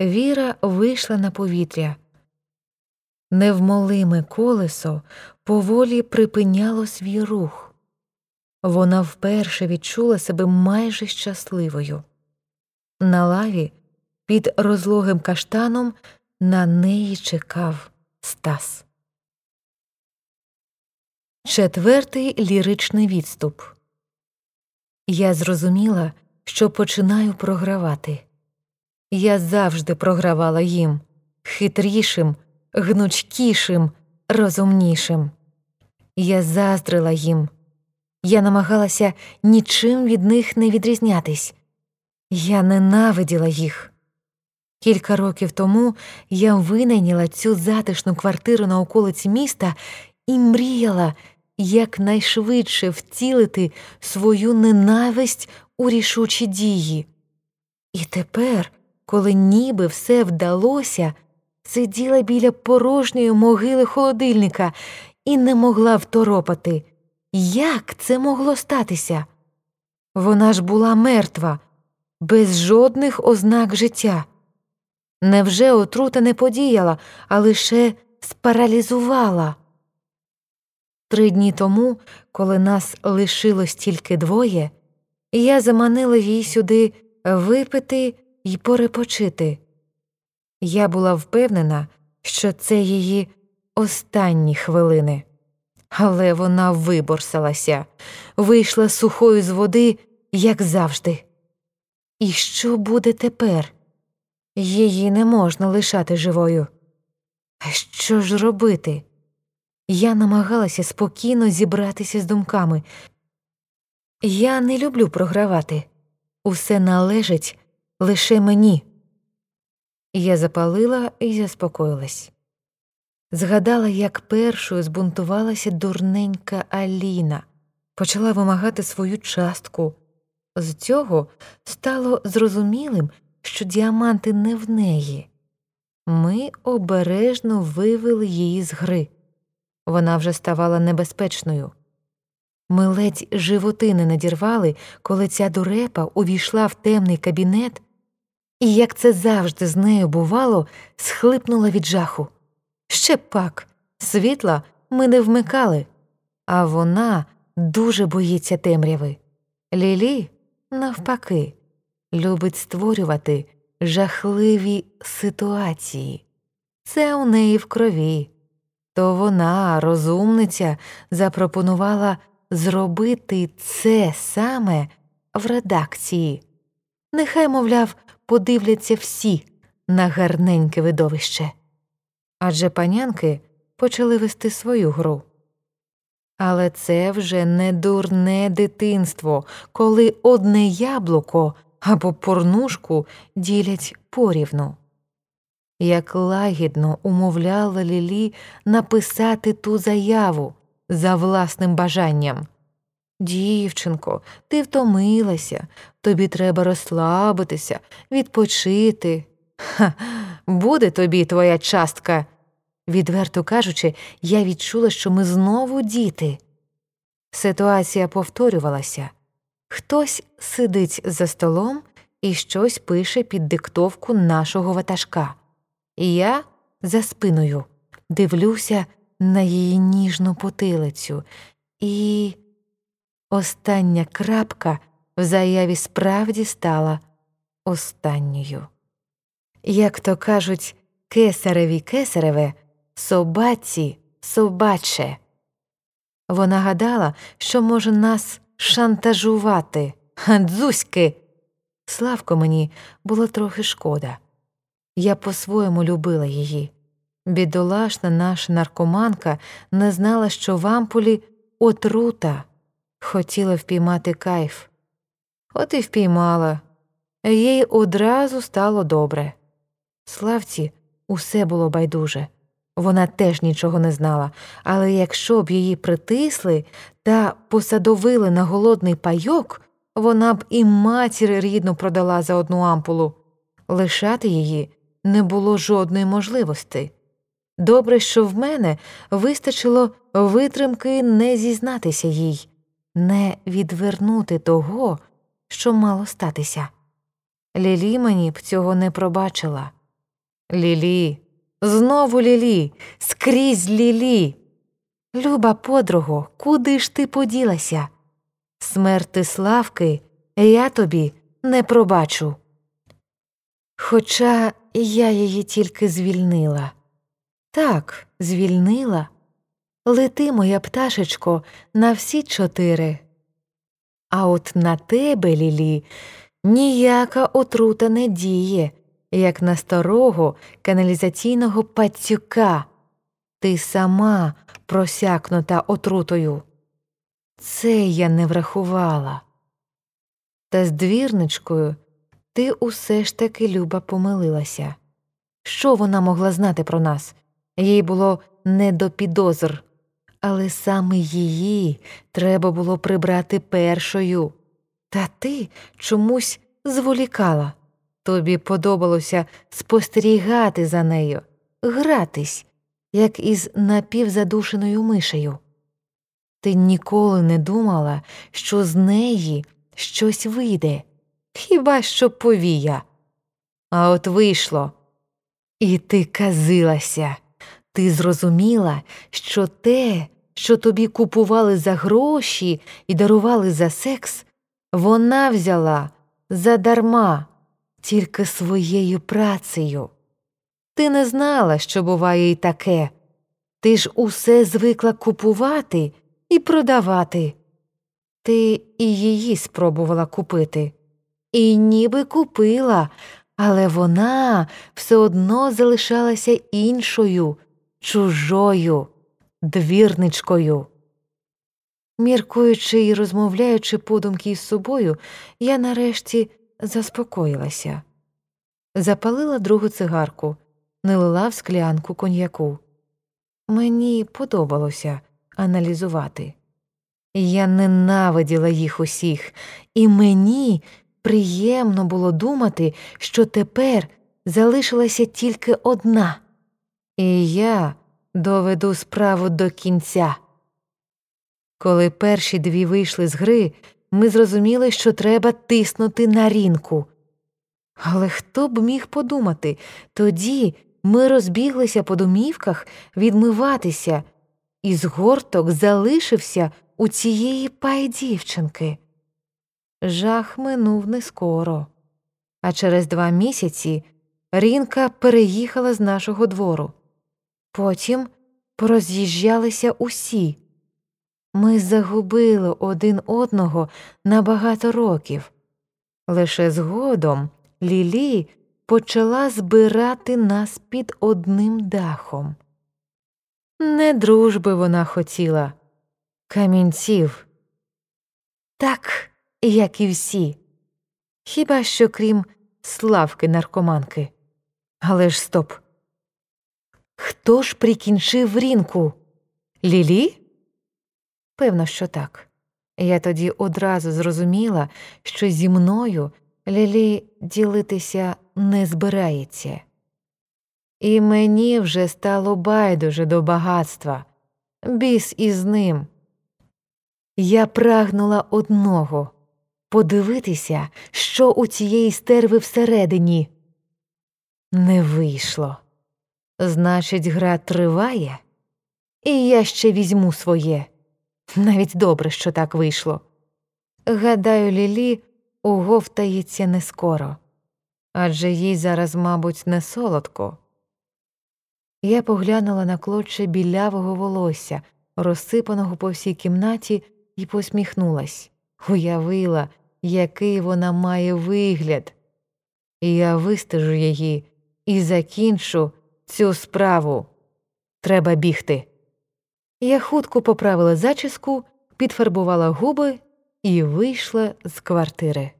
Віра вийшла на повітря. Невмолиме колесо поволі припиняло свій рух. Вона вперше відчула себе майже щасливою. На лаві під розлогим каштаном на неї чекав Стас. Четвертий ліричний відступ. Я зрозуміла, що починаю програвати. Я завжди програвала їм хитрішим, гнучкішим, розумнішим. Я заздрила їм. Я намагалася нічим від них не відрізнятись. Я ненавиділа їх. Кілька років тому я винайняла цю затишну квартиру на околиці міста і мріяла якнайшвидше втілити свою ненависть у рішучі дії. І тепер, коли ніби все вдалося, сиділа біля порожньої могили холодильника і не могла второпати. Як це могло статися? Вона ж була мертва, без жодних ознак життя. Невже отрута не подіяла, а лише спаралізувала? Три дні тому, коли нас лишилось тільки двоє, я заманила їй сюди випити і перепочити. Я була впевнена, що це її останні хвилини, але вона виборсалася, вийшла сухою з води, як завжди. І що буде тепер? Її не можна лишати живою. А що ж робити? Я намагалася спокійно зібратися з думками. Я не люблю програвати, усе належить лише мені. Я запалила і заспокоїлась. Згадала, як першою збунтувалася дурненька Аліна, почала вимагати свою частку. З цього стало зрозумілим, що діаманти не в неї. Ми обережно вивели її з гри. Вона вже ставала небезпечною. Ми ледь животи не надірвали, коли ця дурепа увійшла в темний кабінет і, як це завжди з нею бувало, схлипнула від жаху. Ще пак, світла ми не вмикали, а вона дуже боїться темряви. Лілі, навпаки, любить створювати жахливі ситуації. Це у неї в крові. То вона, розумниця, запропонувала зробити це саме в редакції. Нехай, мовляв, подивляться всі на гарненьке видовище. Адже панянки почали вести свою гру. Але це вже не дурне дитинство, коли одне яблуко або порнушку ділять порівну. Як лагідно умовляла Лілі написати ту заяву за власним бажанням. Дівчинко, ти втомилася, тобі треба розслабитися, відпочити. Ха, буде тобі твоя частка. Відверто кажучи, я відчула, що ми знову діти. Ситуація повторювалася хтось сидить за столом і щось пише під диктовку нашого ватажка. І я за спиною дивлюся на її ніжну потилицю, і остання крапка в заяві справді стала останньою. Як то кажуть, кесареві кесареве, собаці собаче. Вона гадала, що може нас шантажувати. Дзуськи. Славко мені було трохи шкода. Я по-своєму любила її. Бідолашна наша наркоманка не знала, що в ампулі отрута, хотіла впіймати кайф. От і впіймала, їй одразу стало добре. Славці усе було байдуже. Вона теж нічого не знала, але якщо б її притисли та посадовили на голодний пайок, вона б і матір рідну продала за одну ампулу. Лишати її не було жодної можливості. Добре, що в мене вистачило витримки не зізнатися їй, не відвернути того, що мало статися. Лілі мені б цього не пробачила. Лілі, знову Лілі, скрізь Лілі. Люба подруго, куди ж ти поділася? Смерти Славки я тобі не пробачу. Хоча я її тільки звільнила. Так, звільнила. Лети, моя пташечко, на всі чотири. А от на тебе, Лілі, ніяка отрута не діє, як на старого каналізаційного пацюка. Ти сама просякнута отрутою. Це я не врахувала. Та з двірничкою ти усе ж таки люба помилилася. Що вона могла знати про нас? Їй було не до підозр, але саме її треба було прибрати першою. Та ти чомусь зволікала. Тобі подобалося спостерігати за нею, гратись, як із напівзадушеною мишею. Ти ніколи не думала, що з неї щось вийде, хіба що повія. А от вийшло. І ти казилася, ти зрозуміла, що те, що тобі купували за гроші і дарували за секс, вона взяла задарма, тільки своєю працею. Ти не знала, що буває і таке. Ти ж усе звикла купувати і продавати. Ти і її спробувала купити. І ніби купила, але вона все одно залишалася іншою, чужою, двірничкою. Міркуючи і розмовляючи подумки із собою, я нарешті заспокоїлася, запалила другу цигарку, налила в склянку коньяку. Мені подобалося аналізувати. Я ненавиділа їх усіх, і мені приємно було думати, що тепер залишилася тільки одна, і я доведу справу до кінця. Коли перші дві вийшли з гри, ми зрозуміли, що треба тиснути на рінку. Але хто б міг подумати, тоді ми розбіглися по домівках відмиватися, і згорток залишився у цієї пай дівчинки. Жах минув не скоро, а через два місяці Рінка переїхала з нашого двору. Потім пороз'їжджалися усі. Ми загубили один одного на багато років. Лише згодом Лілі почала збирати нас під одним дахом. Не дружби вона хотіла, камінців. Так, як і всі, хіба що крім славки наркоманки. Але ж стоп. Хто ж прикінчив рінку? Лілі? Певно, що так. Я тоді одразу зрозуміла, що зі мною Лілі ділитися не збирається. І мені вже стало байдуже до багатства, біс із ним. Я прагнула одного подивитися, що у цієї стерви всередині. Не вийшло. Значить, гра триває, і я ще візьму своє. Навіть добре, що так вийшло. Гадаю, Лілі уговтається не скоро, адже їй зараз, мабуть, не солодко. Я поглянула на клоче білявого волосся, розсипаного по всій кімнаті, і посміхнулась, уявила, який вона має вигляд. Я вистежу її і закінчу цю справу. Треба бігти. Я хутко поправила зачіску, підфарбувала губи і вийшла з квартири.